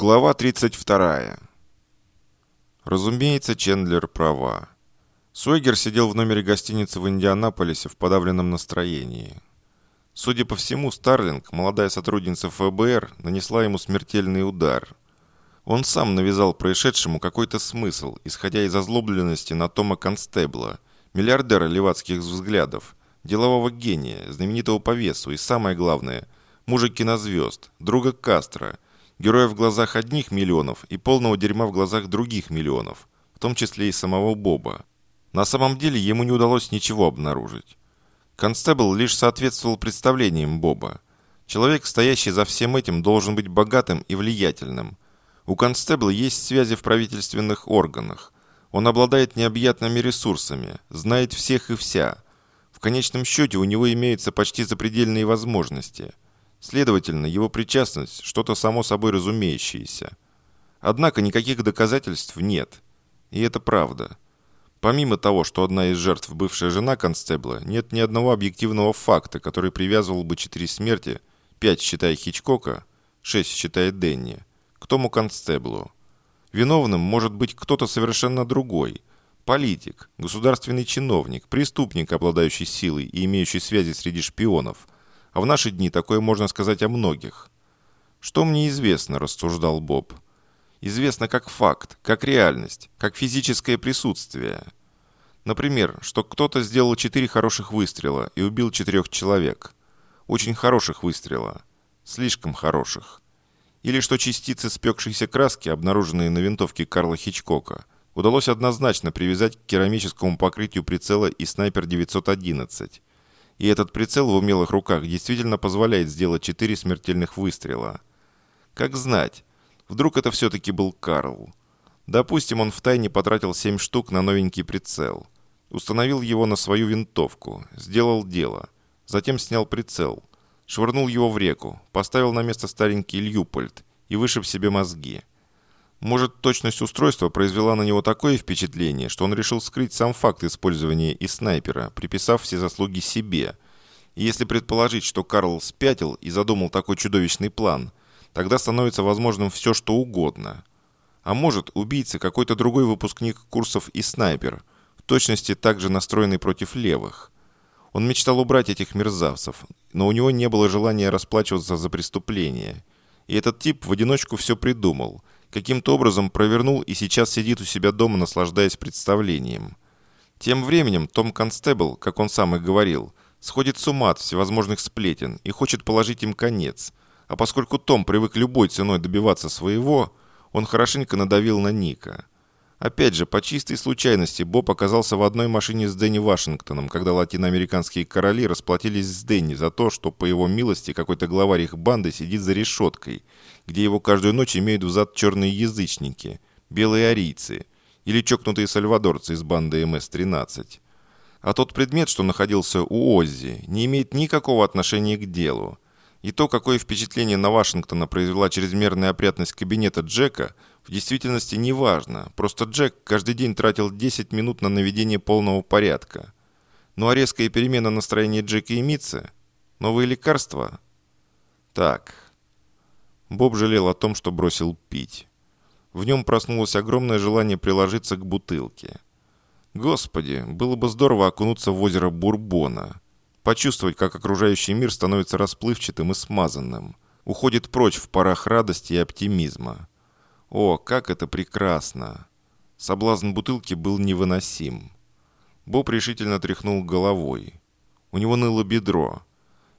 Глава 32. Разумеется, Чендлер права. Сойгер сидел в номере гостиницы в Индианаполисе в подавленном настроении. Судя по всему, Старлинг, молодая сотрудница ФБР, нанесла ему смертельный удар. Он сам навязал происшедшему какой-то смысл, исходя из озлобленности на Тома Констебла, миллиардера левацких взглядов, делового гения, знаменитого по весу и, самое главное, мужа кинозвезд, друга Кастро – Героя в глазах одних миллионов и полного дерьма в глазах других миллионов, в том числе и самого Боба. На самом деле ему не удалось ничего обнаружить. Констебл лишь соответствовал представлениям Боба. Человек, стоящий за всем этим, должен быть богатым и влиятельным. У Констебла есть связи в правительственных органах. Он обладает необъятными ресурсами, знает всех и вся. В конечном счете у него имеются почти запредельные возможности – Следовательно, его причастность – что-то само собой разумеющееся. Однако никаких доказательств нет. И это правда. Помимо того, что одна из жертв бывшая жена констебла, нет ни одного объективного факта, который привязывал бы четыре смерти, пять считая Хичкока, шесть считая Денни, к тому констеблу. Виновным может быть кто-то совершенно другой – политик, государственный чиновник, преступник, обладающий силой и имеющий связи среди шпионов – а в наши дни такое можно сказать о многих. Что мне известно, рассуждал Боб. Известно как факт, как реальность, как физическое присутствие. Например, что кто-то сделал четыре хороших выстрела и убил четырех человек. Очень хороших выстрела. Слишком хороших. Или что частицы спекшейся краски, обнаруженные на винтовке Карла Хичкока, удалось однозначно привязать к керамическому покрытию прицела и снайпер 911 и этот прицел в умелых руках действительно позволяет сделать четыре смертельных выстрела. Как знать, вдруг это все-таки был Карл. Допустим, он втайне потратил семь штук на новенький прицел. Установил его на свою винтовку, сделал дело. Затем снял прицел, швырнул его в реку, поставил на место старенький Льюпольд и вышиб себе мозги. Может, точность устройства произвела на него такое впечатление, что он решил скрыть сам факт использования и снайпера, приписав все заслуги себе. И если предположить, что Карл спятил и задумал такой чудовищный план, тогда становится возможным все, что угодно. А может, убийца какой-то другой выпускник курсов и снайпер, в точности также настроенный против левых. Он мечтал убрать этих мерзавцев, но у него не было желания расплачиваться за преступление. И этот тип в одиночку все придумал – каким-то образом провернул и сейчас сидит у себя дома, наслаждаясь представлением. Тем временем Том Констебл, как он сам и говорил, сходит с ума от всевозможных сплетен и хочет положить им конец. А поскольку Том привык любой ценой добиваться своего, он хорошенько надавил на Ника. Опять же, по чистой случайности Боб оказался в одной машине с Дэнни Вашингтоном, когда латиноамериканские короли расплатились с Дэнни за то, что, по его милости, какой-то главарь их банды сидит за решеткой, где его каждую ночь имеют взад черные язычники, белые арийцы или чокнутые сальвадорцы из банды МС-13. А тот предмет, что находился у Оззи, не имеет никакого отношения к делу. И то, какое впечатление на Вашингтона произвела чрезмерная опрятность кабинета Джека, в действительности не важно. Просто Джек каждый день тратил 10 минут на наведение полного порядка. Ну а резкая перемена настроения Джека и Митца? Новые лекарства? Так. Боб жалел о том, что бросил пить. В нем проснулось огромное желание приложиться к бутылке. Господи, было бы здорово окунуться в озеро Бурбона почувствовать, как окружающий мир становится расплывчатым и смазанным, уходит прочь в парах радости и оптимизма. О, как это прекрасно! Соблазн бутылки был невыносим. Боб решительно тряхнул головой. У него ныло бедро.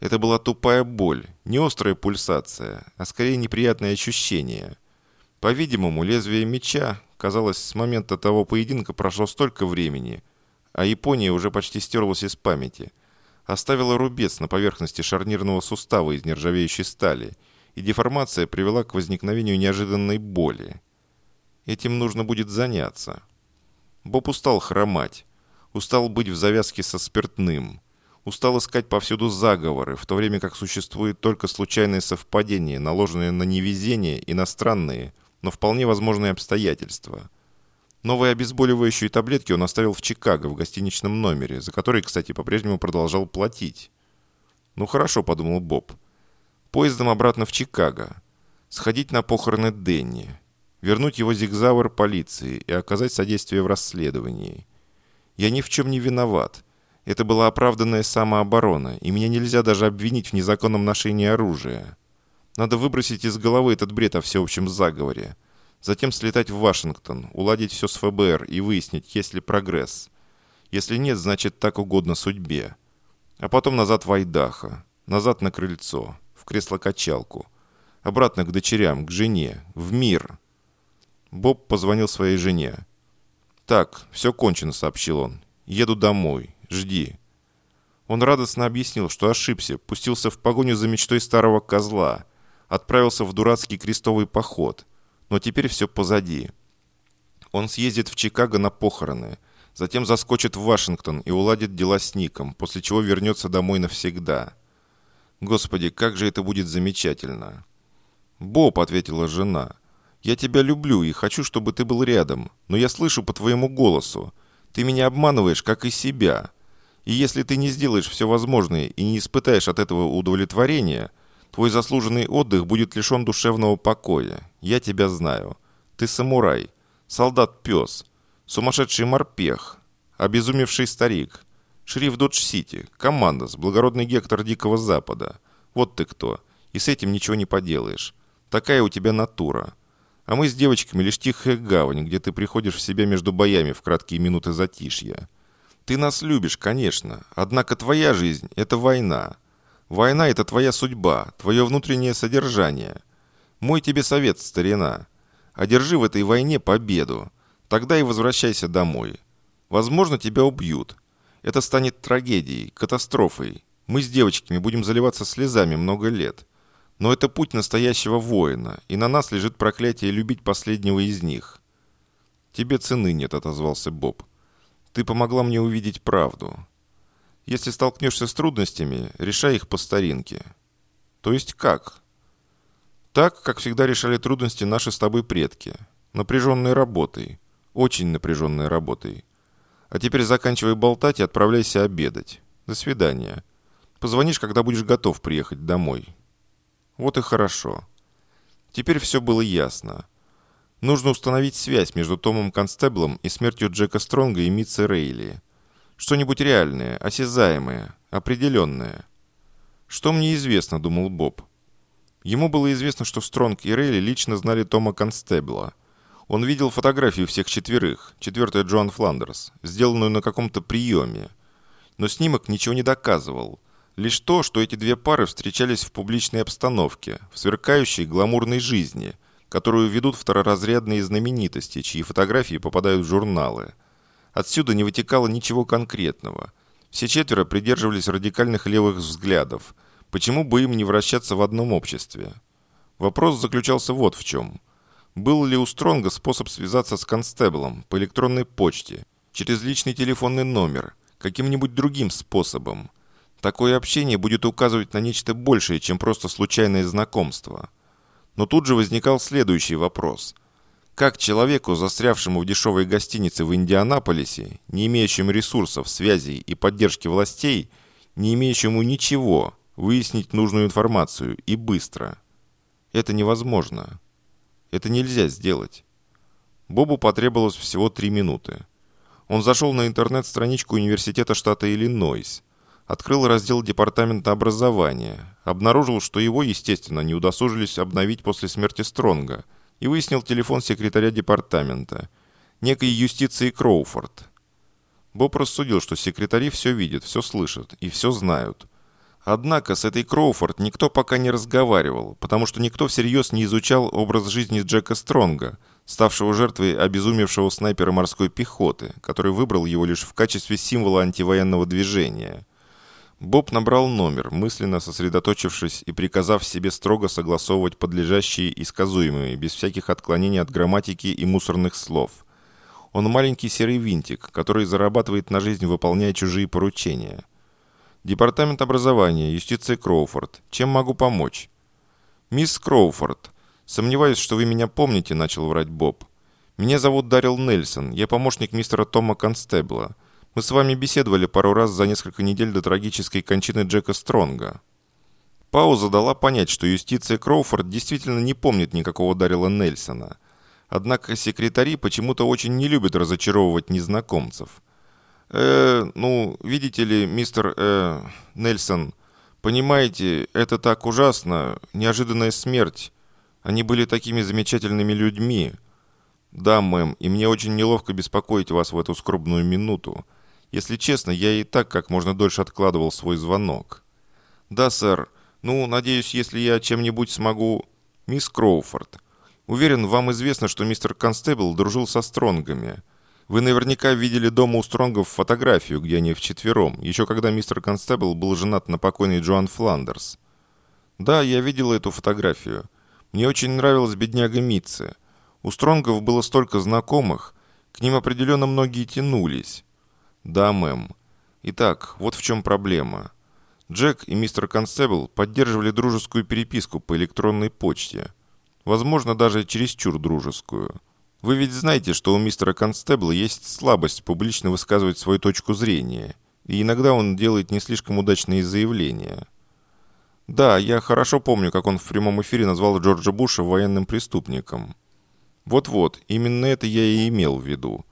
Это была тупая боль, не острая пульсация, а скорее неприятное ощущение. По-видимому, лезвие меча, казалось, с момента того поединка прошло столько времени, а Япония уже почти стерлась из памяти – оставила рубец на поверхности шарнирного сустава из нержавеющей стали, и деформация привела к возникновению неожиданной боли. Этим нужно будет заняться. Боб устал хромать, устал быть в завязке со спиртным, устал искать повсюду заговоры, в то время как существует только случайные совпадения, наложенные на невезение, иностранные, но вполне возможные обстоятельства – Новые обезболивающие таблетки он оставил в Чикаго в гостиничном номере, за который, кстати, по-прежнему продолжал платить. «Ну хорошо», — подумал Боб. «Поездом обратно в Чикаго. Сходить на похороны Денни. Вернуть его зигзауэр полиции и оказать содействие в расследовании. Я ни в чем не виноват. Это была оправданная самооборона, и меня нельзя даже обвинить в незаконном ношении оружия. Надо выбросить из головы этот бред о всеобщем заговоре. Затем слетать в Вашингтон, уладить все с ФБР и выяснить, есть ли прогресс. Если нет, значит так угодно судьбе. А потом назад в Айдахо, назад на крыльцо, кресло-качалку. Обратно к дочерям, к жене, в мир. Боб позвонил своей жене. «Так, все кончено», — сообщил он. «Еду домой. Жди». Он радостно объяснил, что ошибся, пустился в погоню за мечтой старого козла, отправился в дурацкий крестовый поход. Но теперь все позади. Он съездит в Чикаго на похороны, затем заскочит в Вашингтон и уладит дела с Ником, после чего вернется домой навсегда. Господи, как же это будет замечательно. «Боб», — ответила жена, — «я тебя люблю и хочу, чтобы ты был рядом, но я слышу по твоему голосу. Ты меня обманываешь, как и себя. И если ты не сделаешь все возможное и не испытаешь от этого удовлетворения, твой заслуженный отдых будет лишен душевного покоя. Я тебя знаю. Ты самурай, солдат-пес, сумасшедший морпех, обезумевший старик, шериф Додж-Сити, командос, благородный Гектор Дикого Запада. Вот ты кто. И с этим ничего не поделаешь. Такая у тебя натура. А мы с девочками лишь тихая гавань, где ты приходишь в себя между боями в краткие минуты затишья. Ты нас любишь, конечно, однако твоя жизнь – это война. Война – это твоя судьба, твое внутреннее содержание. Мой тебе совет, старина. Одержи в этой войне победу. Тогда и возвращайся домой. Возможно, тебя убьют. Это станет трагедией, катастрофой. Мы с девочками будем заливаться слезами много лет. Но это путь настоящего воина, и на нас лежит проклятие любить последнего из них. «Тебе цены нет», — отозвался Боб. «Ты помогла мне увидеть правду. Если столкнешься с трудностями, решай их по старинке». «То есть как?» «Так, как всегда решали трудности наши с тобой предки. Напряженной работой. Очень напряженной работой. А теперь заканчивай болтать и отправляйся обедать. До свидания. Позвонишь, когда будешь готов приехать домой». Вот и хорошо. Теперь все было ясно. Нужно установить связь между Томом Констеблом и смертью Джека Стронга и Митцы Рейли. Что-нибудь реальное, осязаемое, определенное. Что мне известно, думал Боб. Ему было известно, что Стронг и Рейли лично знали Тома Констебла. Он видел фотографию всех четверых, четвертая Джоан Фландерс, сделанную на каком-то приеме. Но снимок ничего не доказывал – Лишь то, что эти две пары встречались в публичной обстановке, в сверкающей гламурной жизни, которую ведут второразрядные знаменитости, чьи фотографии попадают в журналы. Отсюда не вытекало ничего конкретного. Все четверо придерживались радикальных левых взглядов. Почему бы им не вращаться в одном обществе? Вопрос заключался вот в чем. Был ли у Стронга способ связаться с констеблом по электронной почте, через личный телефонный номер, каким-нибудь другим способом? Такое общение будет указывать на нечто большее, чем просто случайное знакомство. Но тут же возникал следующий вопрос. Как человеку, застрявшему в дешевой гостинице в Индианаполисе, не имеющему ресурсов, связей и поддержки властей, не имеющему ничего, выяснить нужную информацию и быстро? Это невозможно. Это нельзя сделать. Бобу потребовалось всего три минуты. Он зашел на интернет-страничку Университета штата Иллинойс – Открыл раздел Департамента образования, обнаружил, что его, естественно, не удосужились обновить после смерти Стронга, и выяснил телефон секретаря департамента, некой юстиции Кроуфорд. Боб рассудил, что секретари все видят, все слышат и все знают. Однако с этой Кроуфорд никто пока не разговаривал, потому что никто всерьез не изучал образ жизни Джека Стронга, ставшего жертвой обезумевшего снайпера морской пехоты, который выбрал его лишь в качестве символа антивоенного движения – Боб набрал номер, мысленно сосредоточившись и приказав себе строго согласовывать подлежащие и сказуемые, без всяких отклонений от грамматики и мусорных слов. Он маленький серый винтик, который зарабатывает на жизнь, выполняя чужие поручения. Департамент образования, юстиция Кроуфорд. Чем могу помочь? Мисс Кроуфорд, сомневаюсь, что вы меня помните, начал врать Боб. Меня зовут Дарил Нельсон, я помощник мистера Тома Констебла. Мы с вами беседовали пару раз за несколько недель до трагической кончины Джека Стронга». Пауза дала понять, что юстиция Кроуфорд действительно не помнит никакого Дарила Нельсона. Однако секретари почему-то очень не любят разочаровывать незнакомцев. «Э, ну, видите ли, мистер, э, Нельсон, понимаете, это так ужасно, неожиданная смерть. Они были такими замечательными людьми. Да, мэм, и мне очень неловко беспокоить вас в эту скорбную минуту. Если честно, я и так как можно дольше откладывал свой звонок. Да, сэр. Ну, надеюсь, если я чем-нибудь смогу... Мисс Кроуфорд, уверен, вам известно, что мистер Констебл дружил со Стронгами. Вы наверняка видели дома у Стронгов фотографию, где они вчетвером, еще когда мистер Констебл был женат на покойной Джоан Фландерс. Да, я видел эту фотографию. Мне очень нравилась бедняга Митцы. У Стронгов было столько знакомых, к ним определенно многие тянулись. Да, мэм. Итак, вот в чем проблема. Джек и мистер Констебл поддерживали дружескую переписку по электронной почте. Возможно, даже чересчур дружескую. Вы ведь знаете, что у мистера Констебла есть слабость публично высказывать свою точку зрения, и иногда он делает не слишком удачные заявления. Да, я хорошо помню, как он в прямом эфире назвал Джорджа Буша военным преступником. Вот-вот, именно это я и имел в виду.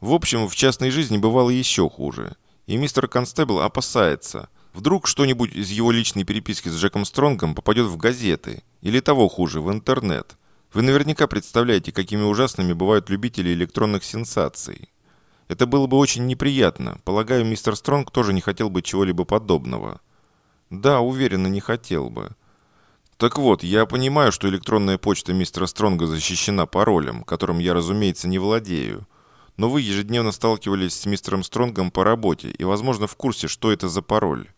В общем, в частной жизни бывало еще хуже. И мистер Констебл опасается – Вдруг что-нибудь из его личной переписки с Джеком Стронгом попадет в газеты, или того хуже, в интернет. Вы наверняка представляете, какими ужасными бывают любители электронных сенсаций. Это было бы очень неприятно. Полагаю, мистер Стронг тоже не хотел бы чего-либо подобного. Да, уверенно, не хотел бы. Так вот, я понимаю, что электронная почта мистера Стронга защищена паролем, которым я, разумеется, не владею. Но вы ежедневно сталкивались с мистером Стронгом по работе и, возможно, в курсе, что это за пароль.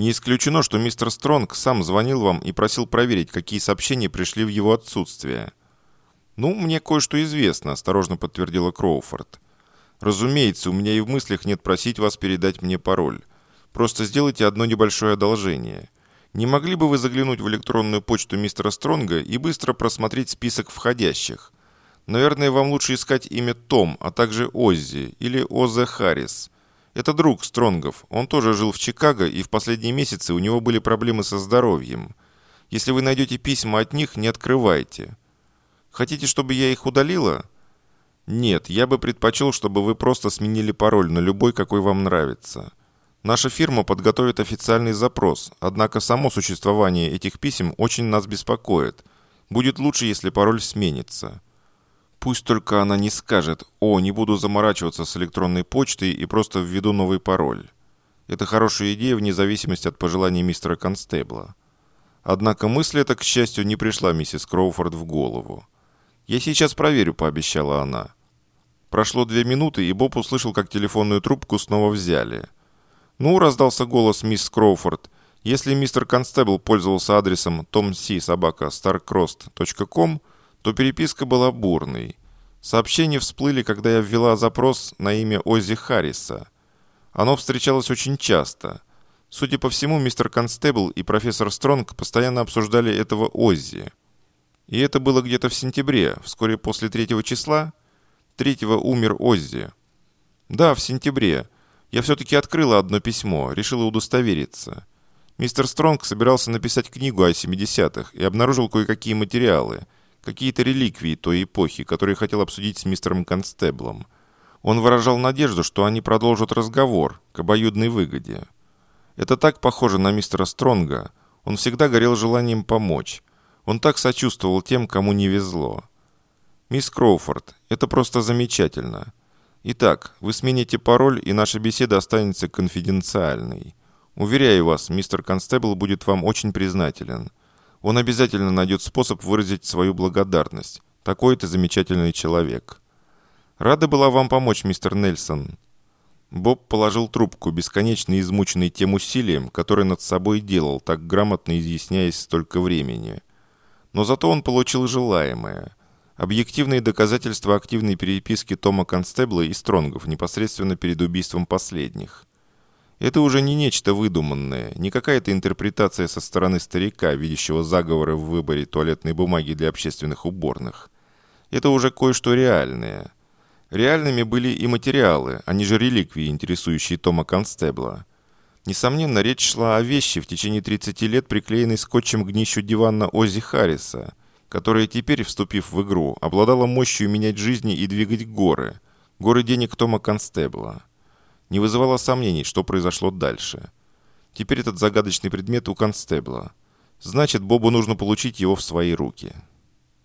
Не исключено, что мистер Стронг сам звонил вам и просил проверить, какие сообщения пришли в его отсутствие. «Ну, мне кое-что известно», – осторожно подтвердила Кроуфорд. «Разумеется, у меня и в мыслях нет просить вас передать мне пароль. Просто сделайте одно небольшое одолжение. Не могли бы вы заглянуть в электронную почту мистера Стронга и быстро просмотреть список входящих? Наверное, вам лучше искать имя Том, а также Оззи или Озе Харрис. Это друг Стронгов. Он тоже жил в Чикаго, и в последние месяцы у него были проблемы со здоровьем. Если вы найдете письма от них, не открывайте. Хотите, чтобы я их удалила? Нет, я бы предпочел, чтобы вы просто сменили пароль на любой, какой вам нравится. Наша фирма подготовит официальный запрос, однако само существование этих писем очень нас беспокоит. Будет лучше, если пароль сменится. Пусть только она не скажет «О, не буду заморачиваться с электронной почтой и просто введу новый пароль». Это хорошая идея вне зависимости от пожеланий мистера Констебла. Однако мысль эта, к счастью, не пришла миссис Кроуфорд в голову. «Я сейчас проверю», — пообещала она. Прошло две минуты, и Боб услышал, как телефонную трубку снова взяли. «Ну», — раздался голос мисс Кроуфорд, — «если мистер Констебл пользовался адресом tomc.starcross.com, то переписка была бурной. Сообщения всплыли, когда я ввела запрос на имя Оззи Харриса. Оно встречалось очень часто. Судя по всему, мистер Констебл и профессор Стронг постоянно обсуждали этого Оззи. И это было где-то в сентябре, вскоре после третьего числа. Третьего умер Оззи. Да, в сентябре. Я все-таки открыла одно письмо, решила удостовериться. Мистер Стронг собирался написать книгу о 70-х и обнаружил кое-какие материалы – какие-то реликвии той эпохи, которые хотел обсудить с мистером Констеблом. Он выражал надежду, что они продолжат разговор к обоюдной выгоде. Это так похоже на мистера Стронга. Он всегда горел желанием помочь. Он так сочувствовал тем, кому не везло. «Мисс Кроуфорд, это просто замечательно. Итак, вы смените пароль, и наша беседа останется конфиденциальной. Уверяю вас, мистер Констебл будет вам очень признателен. Он обязательно найдет способ выразить свою благодарность. Такой ты замечательный человек. Рада была вам помочь, мистер Нельсон. Боб положил трубку, бесконечно измученный тем усилием, которое над собой делал, так грамотно изъясняясь столько времени. Но зато он получил желаемое. Объективные доказательства активной переписки Тома Констебла и Стронгов непосредственно перед убийством последних. Это уже не нечто выдуманное, не какая-то интерпретация со стороны старика, видящего заговоры в выборе туалетной бумаги для общественных уборных. Это уже кое-что реальное. Реальными были и материалы, а не же реликвии, интересующие Тома Констебла. Несомненно, речь шла о вещи, в течение 30 лет приклеенной скотчем к днищу дивана Оззи Харриса, которая теперь, вступив в игру, обладала мощью менять жизни и двигать горы. Горы денег Тома Констебла. Не вызывало сомнений, что произошло дальше. Теперь этот загадочный предмет у Констебла. Значит, Бобу нужно получить его в свои руки.